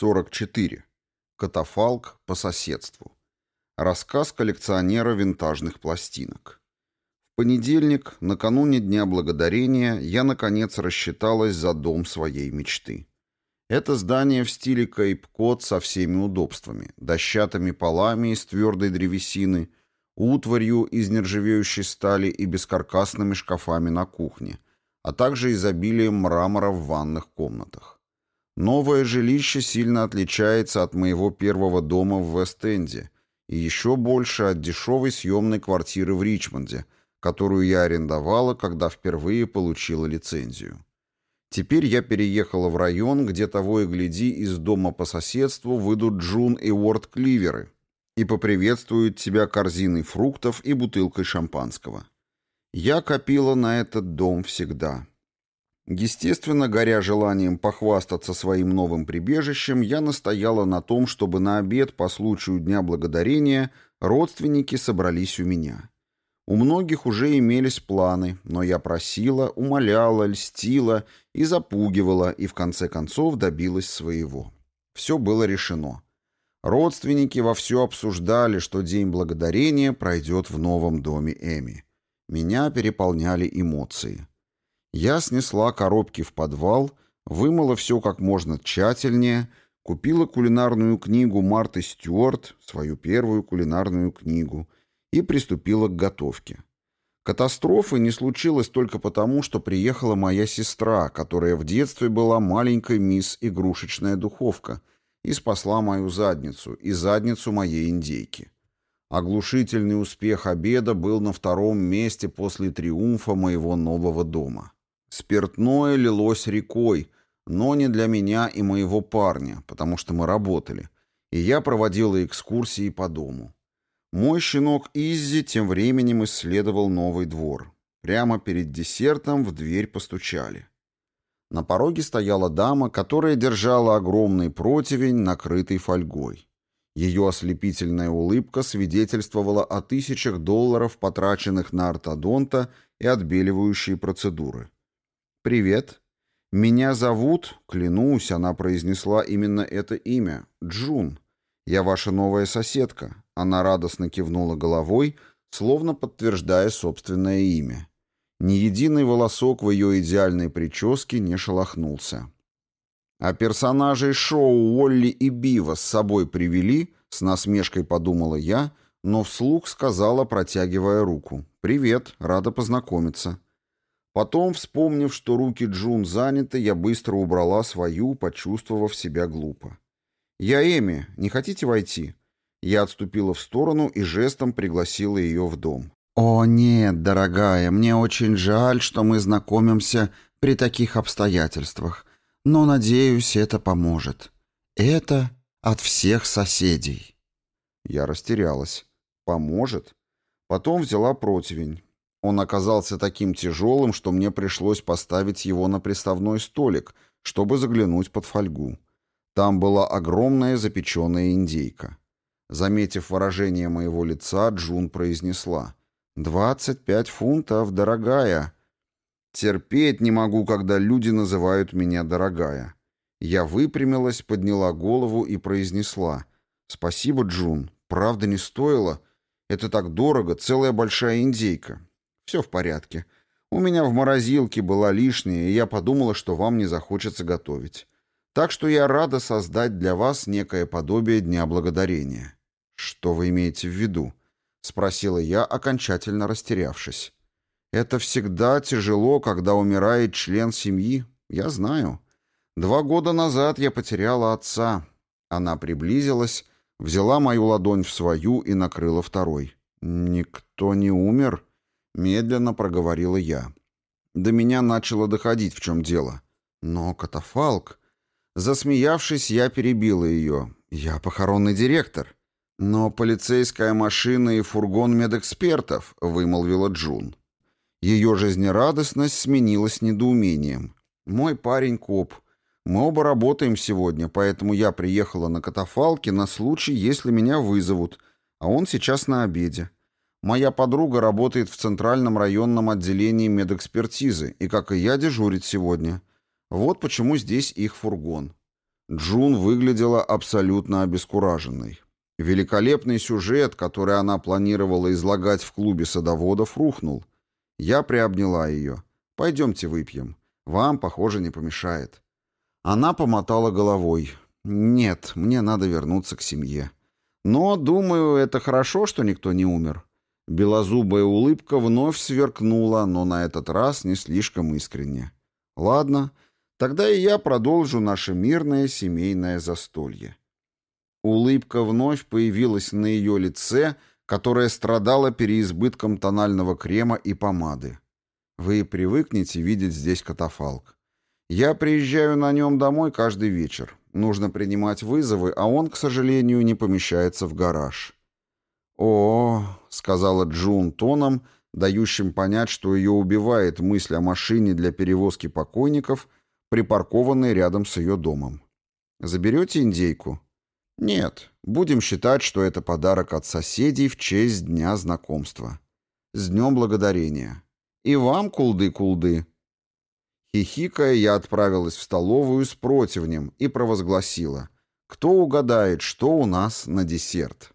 44. Катафалк по соседству. Рассказ коллекционера винтажных пластинок. В понедельник, накануне Дня Благодарения, я, наконец, рассчиталась за дом своей мечты. Это здание в стиле Кейп-Кот со всеми удобствами, дощатыми полами из твердой древесины, утварью из нержавеющей стали и бескаркасными шкафами на кухне, а также изобилием мрамора в ванных комнатах. Новое жилище сильно отличается от моего первого дома в Вест-Энде и еще больше от дешевой съемной квартиры в Ричмонде, которую я арендовала, когда впервые получила лицензию. Теперь я переехала в район, где того и гляди из дома по соседству выйдут Джун и Уорд Кливеры и поприветствуют тебя корзиной фруктов и бутылкой шампанского. Я копила на этот дом всегда. Естественно, горя желанием похвастаться своим новым прибежищем, я настояла на том, чтобы на обед по случаю Дня Благодарения родственники собрались у меня. У многих уже имелись планы, но я просила, умоляла, льстила и запугивала, и в конце концов добилась своего. Все было решено. Родственники вовсю обсуждали, что День Благодарения пройдет в новом доме Эми. Меня переполняли эмоции. Я снесла коробки в подвал, вымыла все как можно тщательнее, купила кулинарную книгу Марты Стюарт, свою первую кулинарную книгу, и приступила к готовке. Катастрофы не случилось только потому, что приехала моя сестра, которая в детстве была маленькой мисс игрушечная духовка, и спасла мою задницу и задницу моей индейки. Оглушительный успех обеда был на втором месте после триумфа моего нового дома. Спиртное лилось рекой, но не для меня и моего парня, потому что мы работали, и я проводила экскурсии по дому. Мой щенок Иззи тем временем исследовал новый двор. Прямо перед десертом в дверь постучали. На пороге стояла дама, которая держала огромный противень, накрытый фольгой. Ее ослепительная улыбка свидетельствовала о тысячах долларов, потраченных на ортодонта и отбеливающие процедуры. «Привет. Меня зовут, клянусь, она произнесла именно это имя, Джун. Я ваша новая соседка». Она радостно кивнула головой, словно подтверждая собственное имя. Ни единый волосок в ее идеальной прическе не шелохнулся. «А персонажей шоу Уолли и Бива с собой привели?» — с насмешкой подумала я, но вслух сказала, протягивая руку. «Привет, рада познакомиться». Потом, вспомнив, что руки Джун заняты, я быстро убрала свою, почувствовав себя глупо. «Я Эми. Не хотите войти?» Я отступила в сторону и жестом пригласила ее в дом. «О, нет, дорогая, мне очень жаль, что мы знакомимся при таких обстоятельствах, но, надеюсь, это поможет. Это от всех соседей». Я растерялась. «Поможет?» Потом взяла противень. Он оказался таким тяжелым, что мне пришлось поставить его на приставной столик, чтобы заглянуть под фольгу. Там была огромная запеченная индейка. Заметив выражение моего лица, Джун произнесла. «Двадцать пять фунтов, дорогая!» «Терпеть не могу, когда люди называют меня дорогая». Я выпрямилась, подняла голову и произнесла. «Спасибо, Джун. Правда, не стоило. Это так дорого, целая большая индейка. Все в порядке. У меня в морозилке была лишняя, и я подумала, что вам не захочется готовить. Так что я рада создать для вас некое подобие Дня Благодарения». «Что вы имеете в виду?» — спросила я, окончательно растерявшись. «Это всегда тяжело, когда умирает член семьи. Я знаю. Два года назад я потеряла отца». Она приблизилась, взяла мою ладонь в свою и накрыла второй. «Никто не умер?» Медленно проговорила я. До меня начало доходить, в чем дело. Но катафалк... Засмеявшись, я перебила ее. Я похоронный директор. Но полицейская машина и фургон медэкспертов, вымолвила Джун. Ее жизнерадостность сменилась недоумением. Мой парень коп. Мы оба работаем сегодня, поэтому я приехала на катафалке на случай, если меня вызовут, а он сейчас на обеде. Моя подруга работает в Центральном районном отделении медэкспертизы и, как и я, дежурит сегодня. Вот почему здесь их фургон. Джун выглядела абсолютно обескураженной. Великолепный сюжет, который она планировала излагать в клубе садоводов, рухнул. Я приобняла ее. «Пойдемте выпьем. Вам, похоже, не помешает». Она помотала головой. «Нет, мне надо вернуться к семье. Но, думаю, это хорошо, что никто не умер». Белозубая улыбка вновь сверкнула, но на этот раз не слишком искренне. «Ладно, тогда и я продолжу наше мирное семейное застолье». Улыбка вновь появилась на ее лице, которое страдало переизбытком тонального крема и помады. Вы привыкнете видеть здесь катафалк. Я приезжаю на нем домой каждый вечер. Нужно принимать вызовы, а он, к сожалению, не помещается в гараж. «О, — сказала Джун тоном, дающим понять, что ее убивает мысль о машине для перевозки покойников, припаркованной рядом с ее домом. Заберете индейку?» «Нет, будем считать, что это подарок от соседей в честь Дня знакомства. С Днем Благодарения. И вам, кулды-кулды!» Хихикая, я отправилась в столовую с противнем и провозгласила. «Кто угадает, что у нас на десерт?»